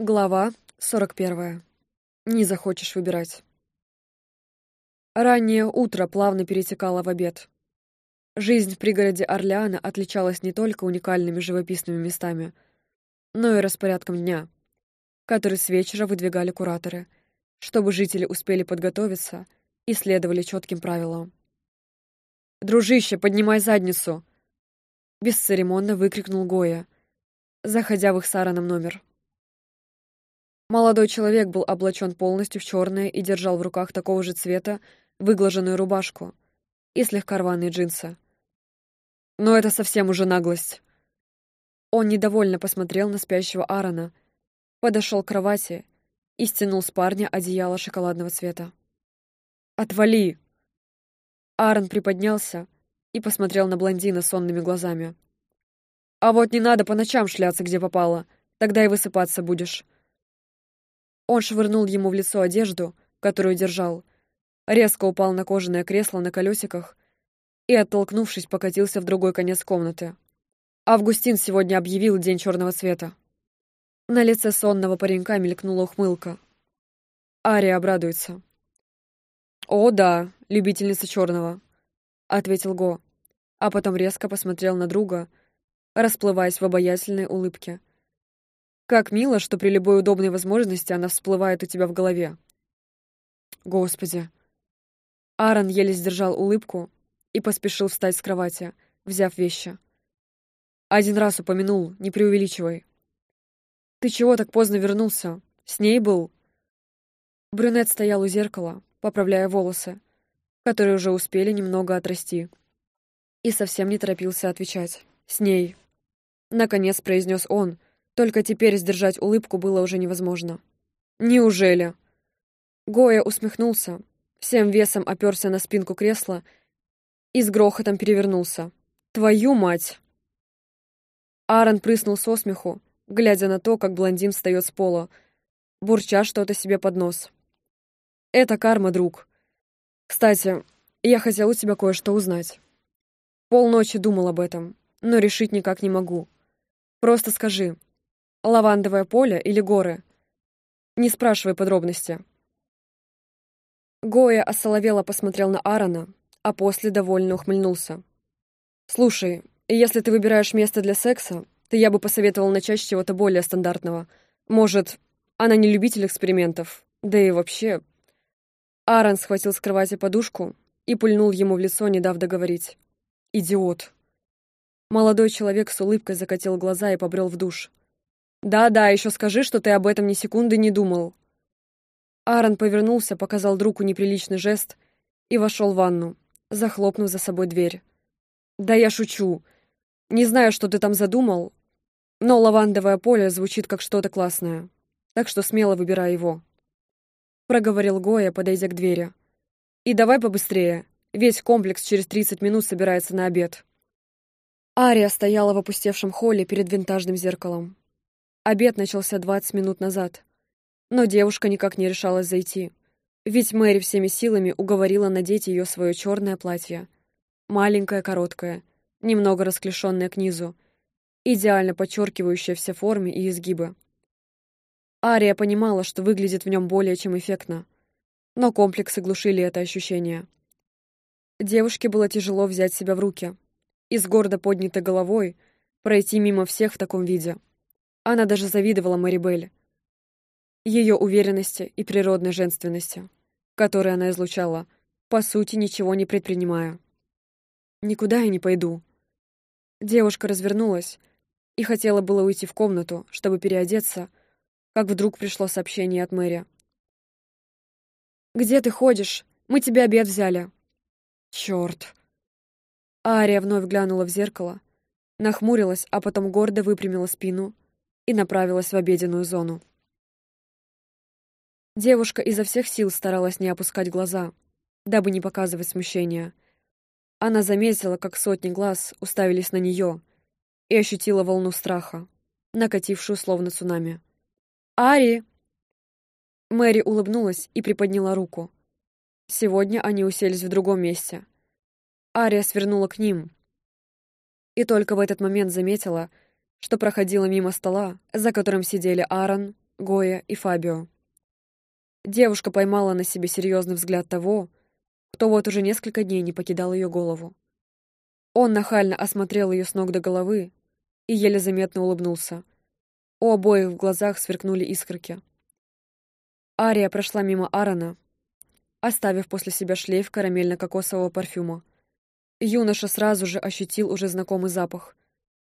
Глава 41. Не захочешь выбирать. Раннее утро плавно перетекало в обед. Жизнь в пригороде Орлеана отличалась не только уникальными живописными местами, но и распорядком дня, который с вечера выдвигали кураторы, чтобы жители успели подготовиться и следовали четким правилам. «Дружище, поднимай задницу!» Бесцеремонно выкрикнул Гоя, заходя в их сараном номер. Молодой человек был облачен полностью в черное и держал в руках такого же цвета выглаженную рубашку и слегка рваные джинсы. Но это совсем уже наглость. Он недовольно посмотрел на спящего Аарона, подошел к кровати и стянул с парня одеяло шоколадного цвета. «Отвали!» Аарон приподнялся и посмотрел на блондина сонными глазами. «А вот не надо по ночам шляться, где попало, тогда и высыпаться будешь». Он швырнул ему в лицо одежду, которую держал, резко упал на кожаное кресло на колесиках и, оттолкнувшись, покатился в другой конец комнаты. Августин сегодня объявил День черного цвета. На лице сонного паренька мелькнула ухмылка. Ария обрадуется. «О, да, любительница черного», — ответил Го, а потом резко посмотрел на друга, расплываясь в обаятельной улыбке. Как мило, что при любой удобной возможности она всплывает у тебя в голове. Господи. Аарон еле сдержал улыбку и поспешил встать с кровати, взяв вещи. Один раз упомянул, не преувеличивай. Ты чего так поздно вернулся? С ней был? Брюнет стоял у зеркала, поправляя волосы, которые уже успели немного отрасти. И совсем не торопился отвечать. «С ней». Наконец произнес он, только теперь сдержать улыбку было уже невозможно. «Неужели?» Гоя усмехнулся, всем весом оперся на спинку кресла и с грохотом перевернулся. «Твою мать!» Аарон прыснул со смеху, глядя на то, как блондин встает с пола, бурча что-то себе под нос. «Это карма, друг. Кстати, я хотел у тебя кое-что узнать. Полночи думал об этом, но решить никак не могу. Просто скажи, Лавандовое поле или горы? Не спрашивай подробности. Гоя осоловело посмотрел на Аарона, а после довольно ухмыльнулся. «Слушай, если ты выбираешь место для секса, то я бы посоветовал начать с чего-то более стандартного. Может, она не любитель экспериментов, да и вообще...» Аарон схватил с кровати подушку и пульнул ему в лицо, не дав договорить. «Идиот!» Молодой человек с улыбкой закатил глаза и побрел в душ. «Да-да, еще скажи, что ты об этом ни секунды не думал». Аарон повернулся, показал другу неприличный жест и вошел в ванну, захлопнув за собой дверь. «Да я шучу. Не знаю, что ты там задумал, но лавандовое поле звучит как что-то классное, так что смело выбирай его», — проговорил Гоя, подойдя к двери. «И давай побыстрее, весь комплекс через 30 минут собирается на обед». Ария стояла в опустевшем холле перед винтажным зеркалом. Обед начался 20 минут назад. Но девушка никак не решалась зайти. Ведь Мэри всеми силами уговорила надеть ее свое черное платье. Маленькое, короткое, немного расклешенное к низу, идеально подчеркивающее все формы и изгибы. Ария понимала, что выглядит в нем более чем эффектно, но комплексы глушили это ощущение. Девушке было тяжело взять себя в руки и с гордо поднятой головой пройти мимо всех в таком виде — она даже завидовала Марибель. Ее уверенности и природной женственности, которые она излучала, по сути, ничего не предпринимая. «Никуда я не пойду». Девушка развернулась и хотела было уйти в комнату, чтобы переодеться, как вдруг пришло сообщение от Мэри. «Где ты ходишь? Мы тебе обед взяли». «Чёрт!» Ария вновь глянула в зеркало, нахмурилась, а потом гордо выпрямила спину и направилась в обеденную зону. Девушка изо всех сил старалась не опускать глаза, дабы не показывать смущения. Она заметила, как сотни глаз уставились на нее, и ощутила волну страха, накатившую словно цунами. «Ари!» Мэри улыбнулась и приподняла руку. Сегодня они уселись в другом месте. Ария свернула к ним. И только в этот момент заметила, что проходила мимо стола, за которым сидели Аарон, Гоя и Фабио. Девушка поймала на себе серьезный взгляд того, кто вот уже несколько дней не покидал ее голову. Он нахально осмотрел ее с ног до головы и еле заметно улыбнулся. У обоих в глазах сверкнули искорки. Ария прошла мимо Аарона, оставив после себя шлейф карамельно-кокосового парфюма. Юноша сразу же ощутил уже знакомый запах,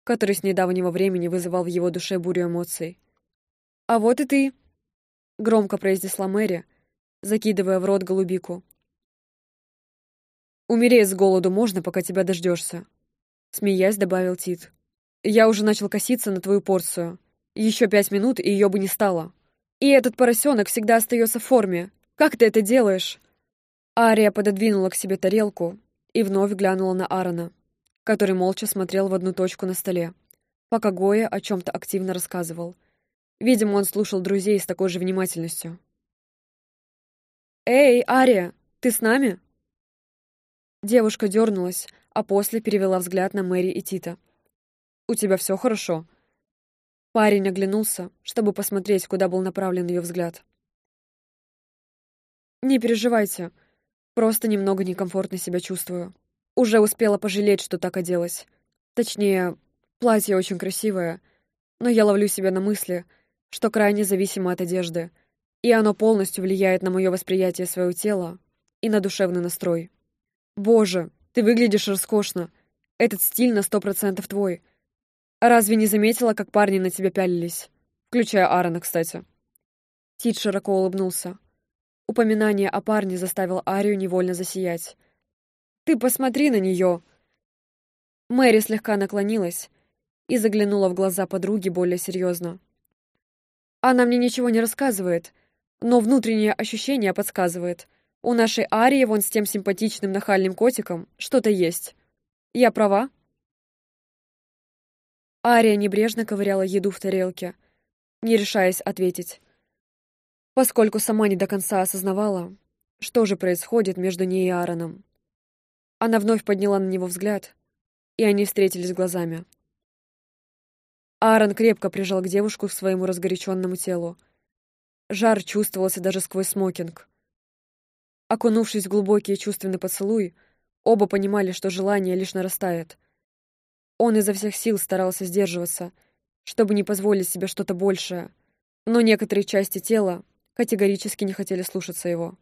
который с недавнего времени вызывал в его душе бурю эмоций. «А вот и ты!» — громко произнесла Мэри, закидывая в рот голубику. «Умереть с голоду можно, пока тебя дождешься», — смеясь добавил Тит. «Я уже начал коситься на твою порцию. Еще пять минут, и ее бы не стало. И этот поросенок всегда остается в форме. Как ты это делаешь?» Ария пододвинула к себе тарелку и вновь глянула на Аарона, который молча смотрел в одну точку на столе, пока Гоя о чем-то активно рассказывал. Видимо, он слушал друзей с такой же внимательностью. «Эй, Ария, ты с нами?» Девушка дернулась, а после перевела взгляд на Мэри и Тита. «У тебя все хорошо?» Парень оглянулся, чтобы посмотреть, куда был направлен ее взгляд. «Не переживайте. Просто немного некомфортно себя чувствую. Уже успела пожалеть, что так оделась. Точнее, платье очень красивое, но я ловлю себя на мысли, что крайне зависимо от одежды, и оно полностью влияет на мое восприятие своего тела и на душевный настрой. Боже, ты выглядишь роскошно. Этот стиль на сто процентов твой. Разве не заметила, как парни на тебя пялились? Включая Аарона, кстати. Тит широко улыбнулся. Упоминание о парне заставило Арию невольно засиять. «Ты посмотри на нее!» Мэри слегка наклонилась и заглянула в глаза подруги более серьезно. «Она мне ничего не рассказывает, но внутреннее ощущение подсказывает. У нашей Арии вон с тем симпатичным нахальным котиком что-то есть. Я права?» Ария небрежно ковыряла еду в тарелке, не решаясь ответить поскольку сама не до конца осознавала, что же происходит между ней и Аароном. Она вновь подняла на него взгляд, и они встретились глазами. Аарон крепко прижал к девушку к своему разгоряченному телу. Жар чувствовался даже сквозь смокинг. Окунувшись в глубокий чувственный поцелуй, оба понимали, что желание лишь нарастает. Он изо всех сил старался сдерживаться, чтобы не позволить себе что-то большее, но некоторые части тела категорически не хотели слушаться его.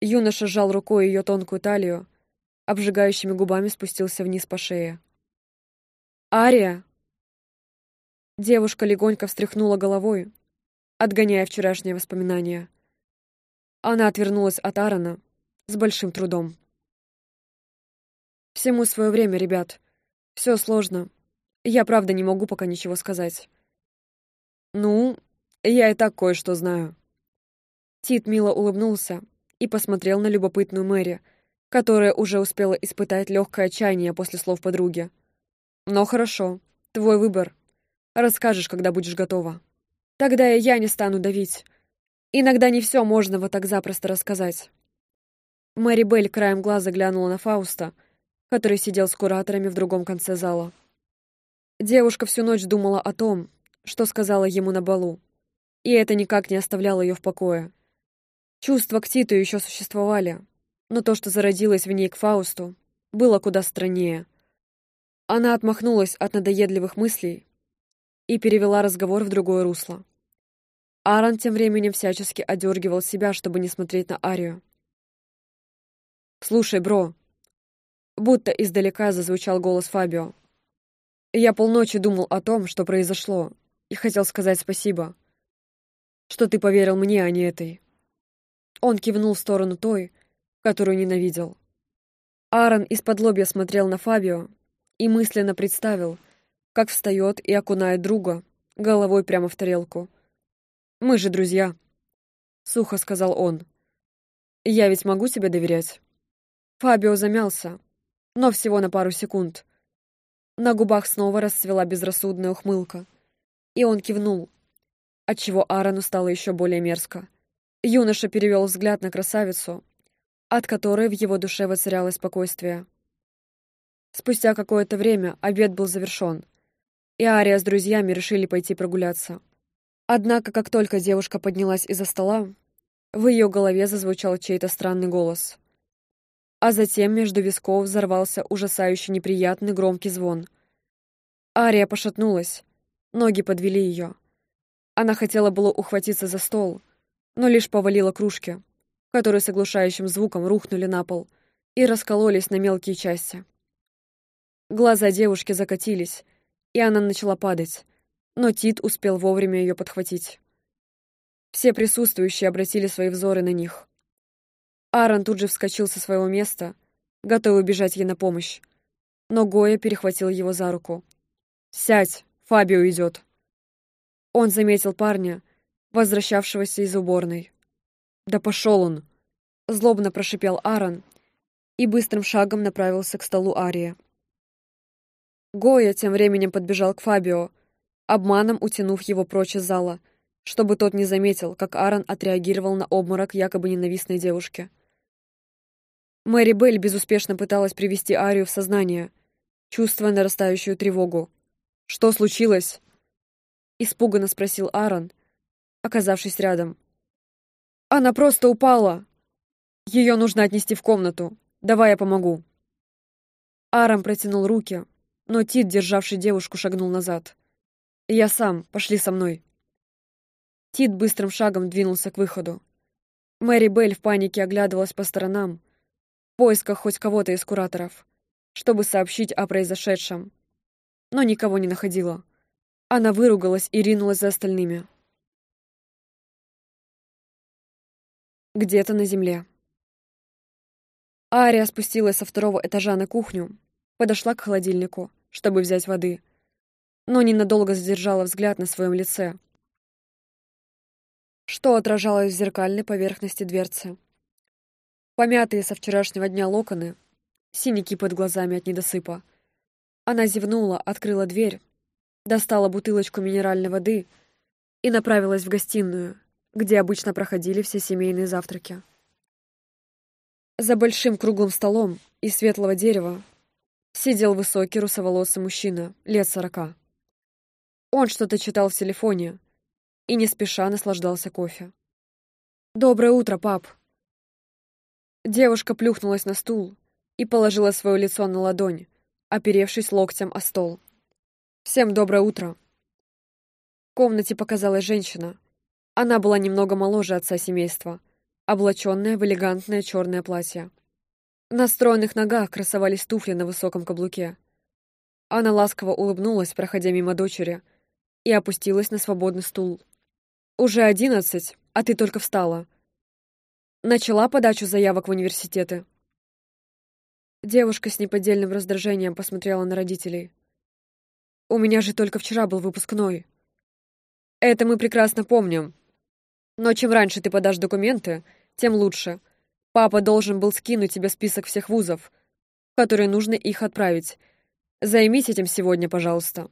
Юноша сжал рукой ее тонкую талию, обжигающими губами спустился вниз по шее. «Ария!» Девушка легонько встряхнула головой, отгоняя вчерашние воспоминания. Она отвернулась от Аарона с большим трудом. «Всему свое время, ребят. Все сложно. Я правда не могу пока ничего сказать». «Ну, я и так кое-что знаю», Тит мило улыбнулся и посмотрел на любопытную Мэри, которая уже успела испытать легкое отчаяние после слов подруги. «Но хорошо, твой выбор. Расскажешь, когда будешь готова. Тогда и я не стану давить. Иногда не все можно вот так запросто рассказать». Мэри Белль краем глаза глянула на Фауста, который сидел с кураторами в другом конце зала. Девушка всю ночь думала о том, что сказала ему на балу, и это никак не оставляло ее в покое. Чувства к Титу еще существовали, но то, что зародилось в ней к Фаусту, было куда страннее. Она отмахнулась от надоедливых мыслей и перевела разговор в другое русло. Аарон тем временем всячески одергивал себя, чтобы не смотреть на Арию. «Слушай, бро», будто издалека зазвучал голос Фабио. «Я полночи думал о том, что произошло, и хотел сказать спасибо, что ты поверил мне, а не этой». Он кивнул в сторону той, которую ненавидел. Аарон из-под лобья смотрел на Фабио и мысленно представил, как встает и окунает друга головой прямо в тарелку. «Мы же друзья», — сухо сказал он. «Я ведь могу тебе доверять?» Фабио замялся, но всего на пару секунд. На губах снова расцвела безрассудная ухмылка, и он кивнул, отчего Аарону стало еще более мерзко. Юноша перевел взгляд на красавицу, от которой в его душе воцарялось спокойствие. Спустя какое-то время обед был завершен, и Ария с друзьями решили пойти прогуляться. Однако, как только девушка поднялась из-за стола, в ее голове зазвучал чей-то странный голос. А затем между висков взорвался ужасающе неприятный громкий звон. Ария пошатнулась, ноги подвели ее. Она хотела было ухватиться за стол, но лишь повалила кружки, которые с оглушающим звуком рухнули на пол и раскололись на мелкие части. Глаза девушки закатились, и она начала падать, но Тит успел вовремя ее подхватить. Все присутствующие обратили свои взоры на них. Аарон тут же вскочил со своего места, готовый бежать ей на помощь, но Гоя перехватил его за руку. «Сядь, Фабио идет. Он заметил парня, возвращавшегося из уборной. «Да пошел он!» — злобно прошипел Аарон и быстрым шагом направился к столу Ария. Гоя тем временем подбежал к Фабио, обманом утянув его прочь из зала, чтобы тот не заметил, как Аарон отреагировал на обморок якобы ненавистной девушки. Мэри Белль безуспешно пыталась привести Арию в сознание, чувствуя нарастающую тревогу. «Что случилось?» — испуганно спросил Аарон, оказавшись рядом. «Она просто упала! Ее нужно отнести в комнату. Давай я помогу». Аарон протянул руки, но Тит, державший девушку, шагнул назад. «Я сам. Пошли со мной». Тит быстрым шагом двинулся к выходу. Мэри Белль в панике оглядывалась по сторонам, в поисках хоть кого-то из кураторов, чтобы сообщить о произошедшем, но никого не находила. Она выругалась и ринулась за остальными. Где-то на земле. Ария спустилась со второго этажа на кухню, подошла к холодильнику, чтобы взять воды, но ненадолго задержала взгляд на своем лице, что отражалось в зеркальной поверхности дверцы. Помятые со вчерашнего дня локоны, синяки под глазами от недосыпа. Она зевнула, открыла дверь достала бутылочку минеральной воды и направилась в гостиную, где обычно проходили все семейные завтраки. За большим круглым столом из светлого дерева сидел высокий русоволосый мужчина, лет сорока. Он что-то читал в телефоне и не спеша наслаждался кофе. «Доброе утро, пап!» Девушка плюхнулась на стул и положила свое лицо на ладонь, оперевшись локтем о стол. «Всем доброе утро!» В комнате показалась женщина. Она была немного моложе отца семейства, облаченная в элегантное черное платье. На стройных ногах красовались туфли на высоком каблуке. Она ласково улыбнулась, проходя мимо дочери, и опустилась на свободный стул. «Уже одиннадцать, а ты только встала. Начала подачу заявок в университеты». Девушка с неподдельным раздражением посмотрела на родителей. У меня же только вчера был выпускной. Это мы прекрасно помним. Но чем раньше ты подашь документы, тем лучше. Папа должен был скинуть тебе список всех вузов, в которые нужно их отправить. Займись этим сегодня, пожалуйста.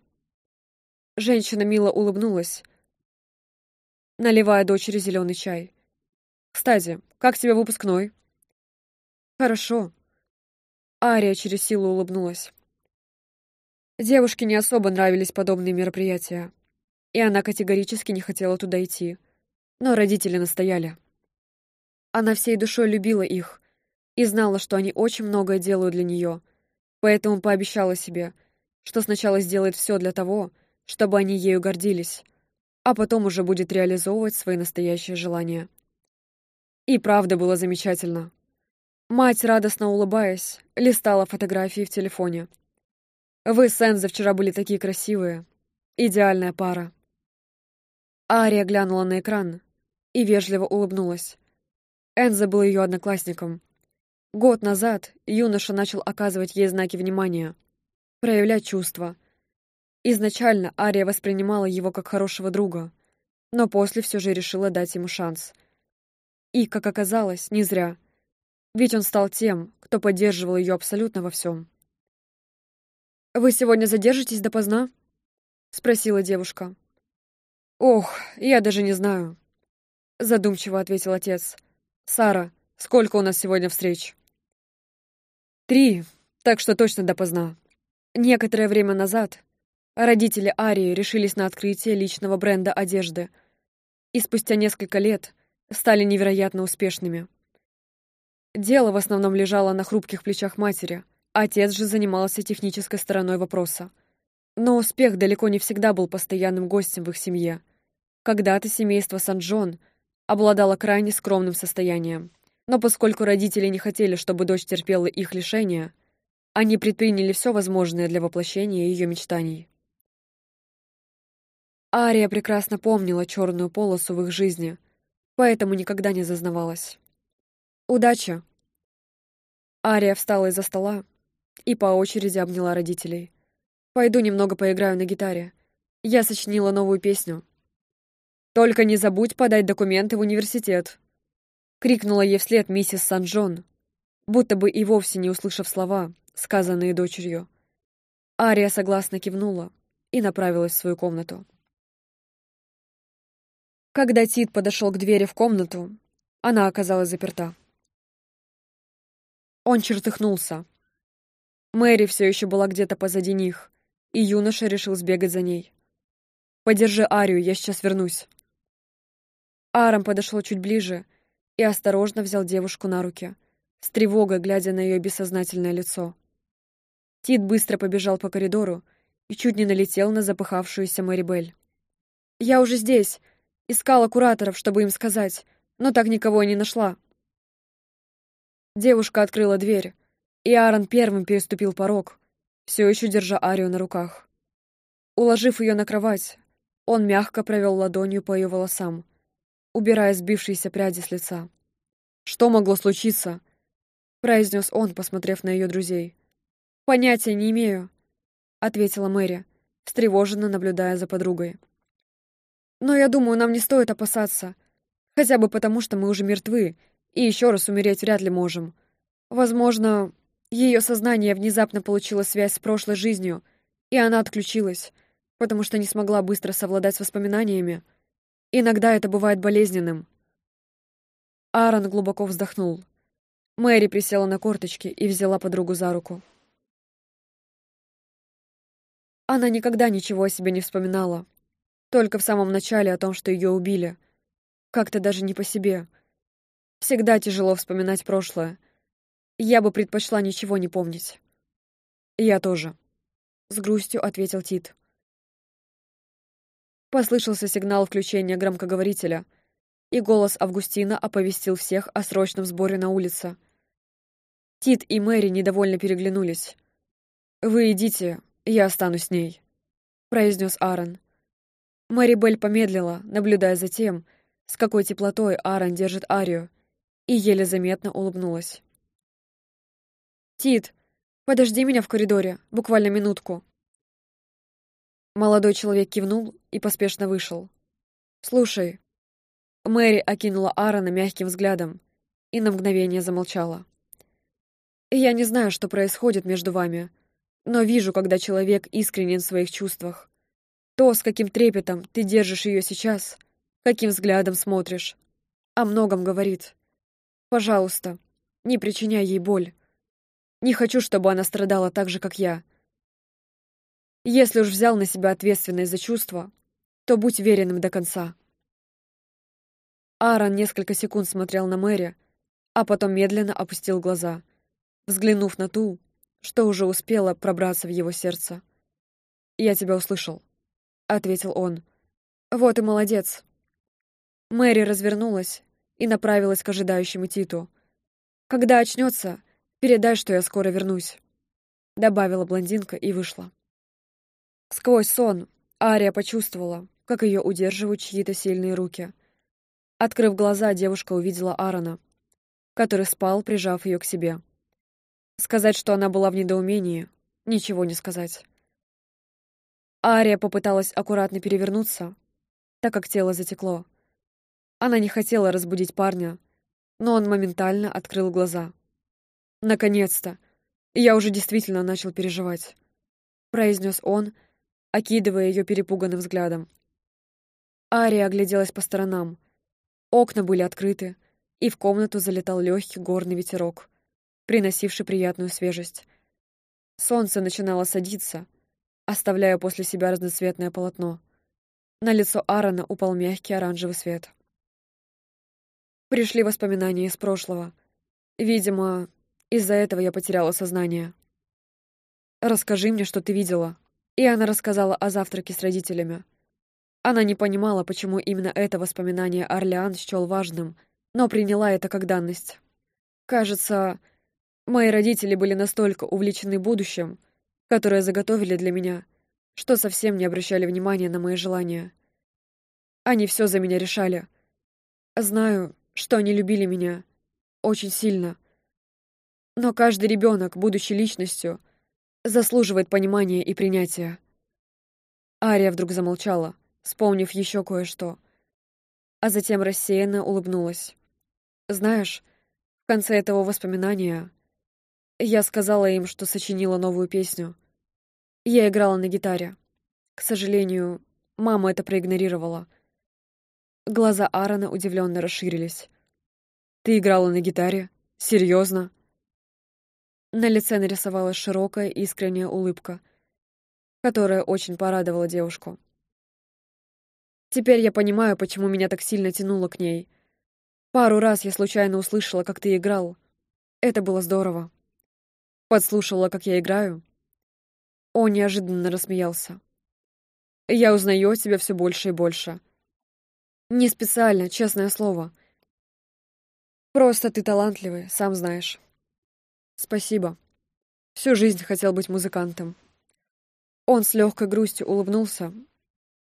Женщина мило улыбнулась, наливая дочери зеленый чай. «Кстати, как тебе выпускной?» «Хорошо». Ария через силу улыбнулась. Девушке не особо нравились подобные мероприятия, и она категорически не хотела туда идти. Но родители настояли. Она всей душой любила их и знала, что они очень многое делают для нее, поэтому пообещала себе, что сначала сделает все для того, чтобы они ею гордились, а потом уже будет реализовывать свои настоящие желания. И правда было замечательно. Мать, радостно улыбаясь, листала фотографии в телефоне — вы с Энзо вчера были такие красивые. Идеальная пара. Ария глянула на экран и вежливо улыбнулась. Энзо был ее одноклассником. Год назад юноша начал оказывать ей знаки внимания, проявлять чувства. Изначально Ария воспринимала его как хорошего друга, но после все же решила дать ему шанс. И, как оказалось, не зря. Ведь он стал тем, кто поддерживал ее абсолютно во всем. «Вы сегодня задержитесь допоздна?» — спросила девушка. «Ох, я даже не знаю», — задумчиво ответил отец. «Сара, сколько у нас сегодня встреч?» «Три, так что точно допоздна». Некоторое время назад родители Арии решились на открытие личного бренда одежды и спустя несколько лет стали невероятно успешными. Дело в основном лежало на хрупких плечах матери, отец же занимался технической стороной вопроса. Но успех далеко не всегда был постоянным гостем в их семье. Когда-то семейство Сан-Джон обладало крайне скромным состоянием. Но поскольку родители не хотели, чтобы дочь терпела их лишения, они предприняли все возможное для воплощения ее мечтаний. Ария прекрасно помнила черную полосу в их жизни, поэтому никогда не зазнавалась. «Удачи!» Ария встала из-за стола и по очереди обняла родителей. «Пойду немного поиграю на гитаре. Я сочинила новую песню». «Только не забудь подать документы в университет!» — крикнула ей вслед миссис Сан-Джон, будто бы и вовсе не услышав слова, сказанные дочерью. Ария согласно кивнула и направилась в свою комнату. Когда Тит подошел к двери в комнату, она оказалась заперта. Он чертыхнулся. Мэри все еще была где-то позади них, и юноша решил сбегать за ней. «Подержи Арию, я сейчас вернусь». Арам подошел чуть ближе и осторожно взял девушку на руки, с тревогой глядя на ее бессознательное лицо. Тит быстро побежал по коридору и чуть не налетел на запыхавшуюся Мэри Белль. «Я уже здесь!» Искала кураторов, чтобы им сказать, но так никого и не нашла. Девушка открыла дверь, и Аарон первым переступил порог, все еще держа Арию на руках. Уложив ее на кровать, он мягко провел ладонью по ее волосам, убирая сбившиеся пряди с лица. «Что могло случиться?» — произнес он, посмотрев на ее друзей. «Понятия не имею», — ответила Мэри, встревоженно наблюдая за подругой. Но я думаю, нам не стоит опасаться. Хотя бы потому, что мы уже мертвы, и еще раз умереть вряд ли можем. Возможно, ее сознание внезапно получило связь с прошлой жизнью, и она отключилась, потому что не смогла быстро совладать с воспоминаниями. Иногда это бывает болезненным. Аарон глубоко вздохнул. Мэри присела на корточки и взяла подругу за руку. Она никогда ничего о себе не вспоминала. Только в самом начале о том, что ее убили. Как-то даже не по себе. Всегда тяжело вспоминать прошлое. Я бы предпочла ничего не помнить. Я тоже. С грустью ответил Тит. Послышался сигнал включения громкоговорителя, и голос Августина оповестил всех о срочном сборе на улице. Тит и Мэри недовольно переглянулись. «Вы идите, я останусь с ней», — произнес Аарон. Мэри Белль помедлила, наблюдая за тем, с какой теплотой Аарон держит Арию, и еле заметно улыбнулась. «Тит, подожди меня в коридоре, буквально минутку». Молодой человек кивнул и поспешно вышел. «Слушай». Мэри окинула Аарона мягким взглядом и на мгновение замолчала. «Я не знаю, что происходит между вами, но вижу, когда человек искренен в своих чувствах. То, с каким трепетом ты держишь ее сейчас, каким взглядом смотришь, о многом говорит. Пожалуйста, не причиняй ей боль. Не хочу, чтобы она страдала так же, как я. Если уж взял на себя ответственность за чувства, то будь веренным до конца. Аарон несколько секунд смотрел на Мэри, а потом медленно опустил глаза, взглянув на ту, что уже успела пробраться в его сердце. «Я тебя услышал», — ответил он. «Вот и молодец». Мэри развернулась и направилась к ожидающему Титу. «Когда очнется, передай, что я скоро вернусь», — добавила блондинка и вышла. Сквозь сон Ария почувствовала, как ее удерживают чьи-то сильные руки. Открыв глаза, девушка увидела Аарона, который спал, прижав ее к себе. Сказать, что она была в недоумении, ничего не сказать. Ария попыталась аккуратно перевернуться, так как тело затекло. Она не хотела разбудить парня, но он моментально открыл глаза. «Наконец-то! Я уже действительно начал переживать», — произнес он, окидывая ее перепуганным взглядом. Ария огляделась по сторонам. Окна были открыты, и в комнату залетал легкий горный ветерок, приносивший приятную свежесть. Солнце начинало садиться, оставляя после себя разноцветное полотно. На лицо Аарона упал мягкий оранжевый свет. Пришли воспоминания из прошлого. Видимо, из-за этого я потеряла сознание. «Расскажи мне, что ты видела». И она рассказала о завтраке с родителями. Она не понимала, почему именно это воспоминание Орлеан счёл важным, но приняла это как данность. Кажется, мои родители были настолько увлечены будущим, которое заготовили для меня, что совсем не обращали внимания на мои желания. Они все за меня решали. Знаю, что они любили меня очень сильно. Но каждый ребенок, будучи личностью, заслуживает понимания и принятия. Ария вдруг замолчала, вспомнив еще кое-что, а затем рассеянно улыбнулась. Знаешь, в конце этого воспоминания я сказала им, что сочинила новую песню. Я играла на гитаре. К сожалению, мама это проигнорировала. Глаза Аарона удивленно расширились. «Ты играла на гитаре? Серьезно?» На лице нарисовалась широкая искренняя улыбка, которая очень порадовала девушку. Теперь я понимаю, почему меня так сильно тянуло к ней. Пару раз я случайно услышала, как ты играл. Это было здорово. Подслушала, как я играю. Он неожиданно рассмеялся. Я узнаю о тебе все больше и больше. Не специально, честное слово. Просто ты талантливый, сам знаешь. Спасибо. Всю жизнь хотел быть музыкантом. Он с легкой грустью улыбнулся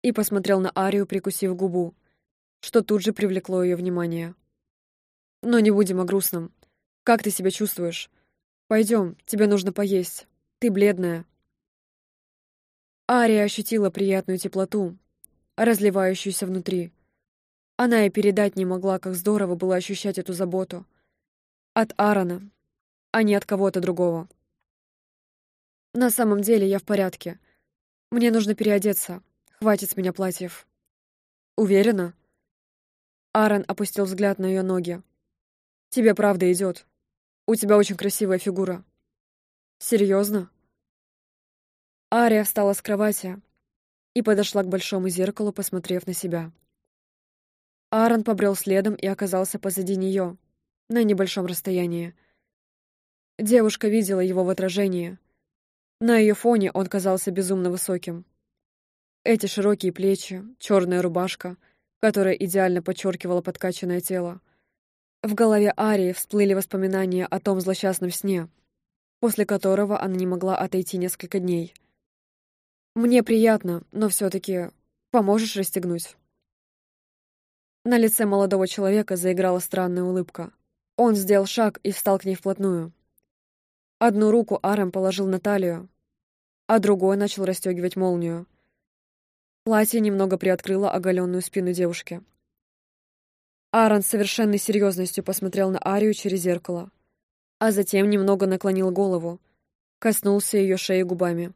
и посмотрел на Арию, прикусив губу, что тут же привлекло ее внимание. Но не будем о грустном. Как ты себя чувствуешь? Пойдем, тебе нужно поесть. Ты бледная. Ария ощутила приятную теплоту, разливающуюся внутри. Она и передать не могла, как здорово было ощущать эту заботу. От Аарона, а не от кого-то другого. На самом деле я в порядке. Мне нужно переодеться. Хватит с меня платьев. Уверена? Аарон опустил взгляд на ее ноги. Тебе правда идет. У тебя очень красивая фигура. Серьезно? Ария встала с кровати и подошла к большому зеркалу, посмотрев на себя. Аарон побрел следом и оказался позади нее, на небольшом расстоянии. Девушка видела его в отражении. На ее фоне он казался безумно высоким. Эти широкие плечи, черная рубашка, которая идеально подчеркивала подкачанное тело. В голове Арии всплыли воспоминания о том злосчастном сне, после которого она не могла отойти несколько дней. «Мне приятно, но все-таки поможешь расстегнуть?» На лице молодого человека заиграла странная улыбка. Он сделал шаг и встал к ней вплотную. Одну руку Арем положил на талию, а другой начал расстегивать молнию. Платье немного приоткрыло оголенную спину девушки. Аарон с совершенной серьезностью посмотрел на Арию через зеркало, а затем немного наклонил голову, коснулся ее шеи губами.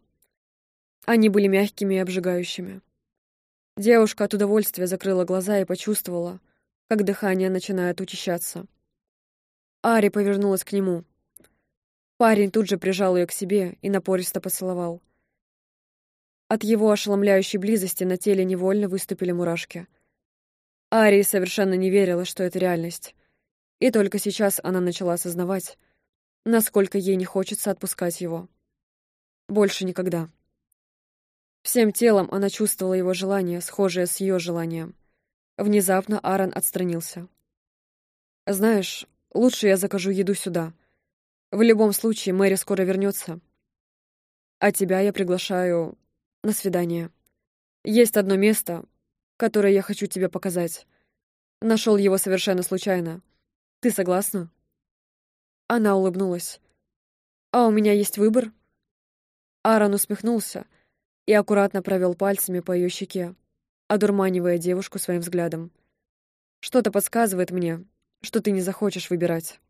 Они были мягкими и обжигающими. Девушка от удовольствия закрыла глаза и почувствовала, как дыхание начинает учащаться. Ари повернулась к нему. Парень тут же прижал ее к себе и напористо поцеловал. От его ошеломляющей близости на теле невольно выступили мурашки. Ари совершенно не верила, что это реальность. И только сейчас она начала осознавать, насколько ей не хочется отпускать его. Больше никогда. Всем телом она чувствовала его желание, схожее с ее желанием. Внезапно Аарон отстранился. «Знаешь, лучше я закажу еду сюда. В любом случае, Мэри скоро вернется. А тебя я приглашаю на свидание. Есть одно место, которое я хочу тебе показать. Нашел его совершенно случайно. Ты согласна?» Она улыбнулась. «А у меня есть выбор?» Аарон усмехнулся, и аккуратно провел пальцами по ее щеке, одурманивая девушку своим взглядом. «Что-то подсказывает мне, что ты не захочешь выбирать».